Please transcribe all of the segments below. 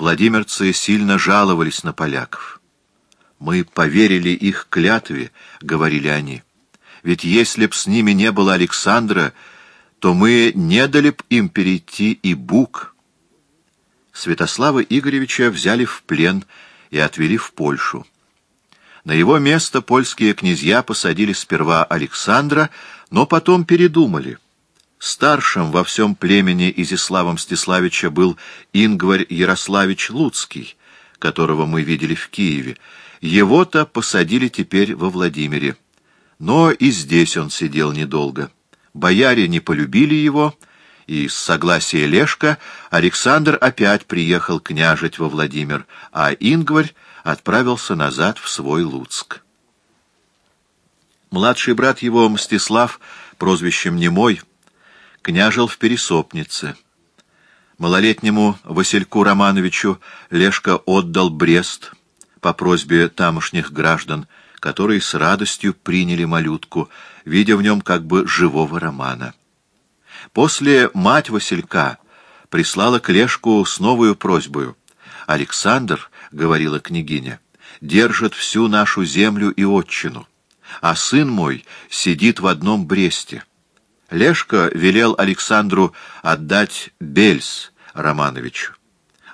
владимирцы сильно жаловались на поляков. «Мы поверили их клятве», — говорили они. «Ведь если б с ними не было Александра, то мы не дали б им перейти и Буг». Святослава Игоревича взяли в плен и отвели в Польшу. На его место польские князья посадили сперва Александра, но потом передумали. Старшим во всем племени Изислава Мстиславича был Ингварь Ярославич Луцкий, которого мы видели в Киеве. Его-то посадили теперь во Владимире. Но и здесь он сидел недолго. Бояре не полюбили его, и с согласия Лешка Александр опять приехал княжить во Владимир, а Ингварь отправился назад в свой Луцк. Младший брат его, Мстислав, прозвищем Немой, княжил в Пересопнице. Малолетнему Васильку Романовичу Лешка отдал Брест по просьбе тамошних граждан, которые с радостью приняли малютку, видя в нем как бы живого романа. После мать Василька прислала к Лешку с новую просьбою. «Александр, — говорила княгиня, — держит всю нашу землю и отчину, а сын мой сидит в одном Бресте». Лешка велел Александру отдать Бельс Романовичу,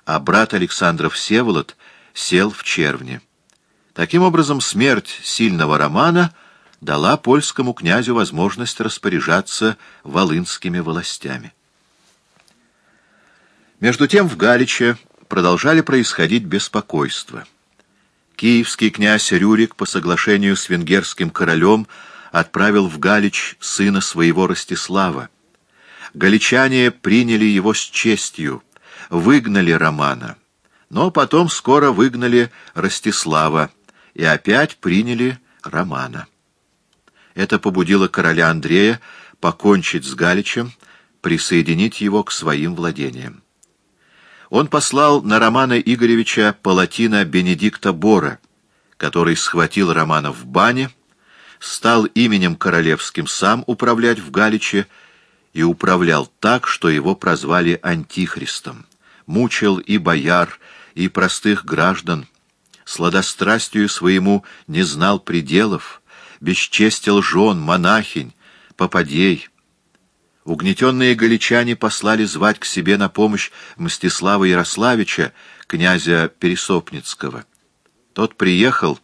а брат Александра Всеволод сел в червне. Таким образом, смерть сильного Романа дала польскому князю возможность распоряжаться волынскими властями. Между тем в Галиче продолжали происходить беспокойства. Киевский князь Рюрик по соглашению с венгерским королем отправил в Галич сына своего Ростислава. Галичане приняли его с честью, выгнали Романа, но потом скоро выгнали Ростислава и опять приняли Романа. Это побудило короля Андрея покончить с Галичем, присоединить его к своим владениям. Он послал на Романа Игоревича палатина Бенедикта Бора, который схватил Романа в бане, стал именем королевским сам управлять в Галиче и управлял так, что его прозвали Антихристом. Мучил и бояр, и простых граждан. Сладострастию своему не знал пределов, бесчестил жен, монахинь, попадей. Угнетенные галичане послали звать к себе на помощь Мстислава Ярославича, князя Пересопницкого. Тот приехал,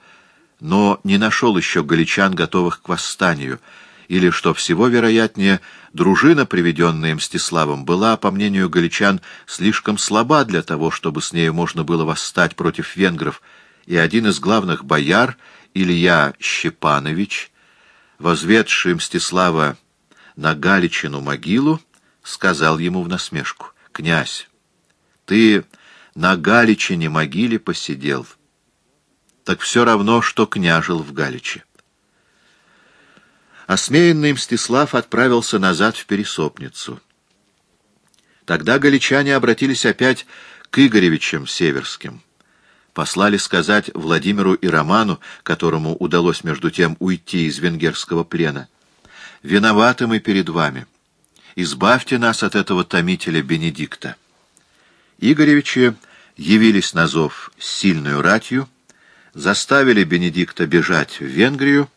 но не нашел еще галичан, готовых к восстанию, или, что всего вероятнее, дружина, приведенная Мстиславом, была, по мнению галичан, слишком слаба для того, чтобы с нею можно было восстать против венгров, и один из главных бояр, Илья Щепанович, возведший Мстислава на Галичину могилу, сказал ему в насмешку, «Князь, ты на Галичине могиле посидел» так все равно, что княжил в Галиче. Осмеянный Мстислав отправился назад в Пересопницу. Тогда галичане обратились опять к Игоревичам Северским. Послали сказать Владимиру и Роману, которому удалось между тем уйти из венгерского плена. «Виноваты мы перед вами. Избавьте нас от этого томителя Бенедикта». Игоревичи явились на зов с сильной ратью, заставили Бенедикта бежать в Венгрию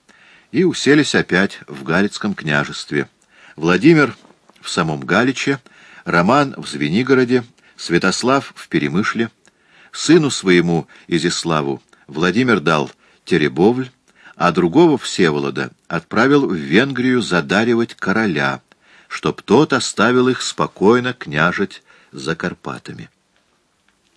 и уселись опять в Галицком княжестве. Владимир в самом Галиче, Роман в Звенигороде, Святослав в Перемышле. Сыну своему Изиславу Владимир дал Теребовль, а другого Всеволода отправил в Венгрию задаривать короля, чтоб тот оставил их спокойно княжить за Карпатами.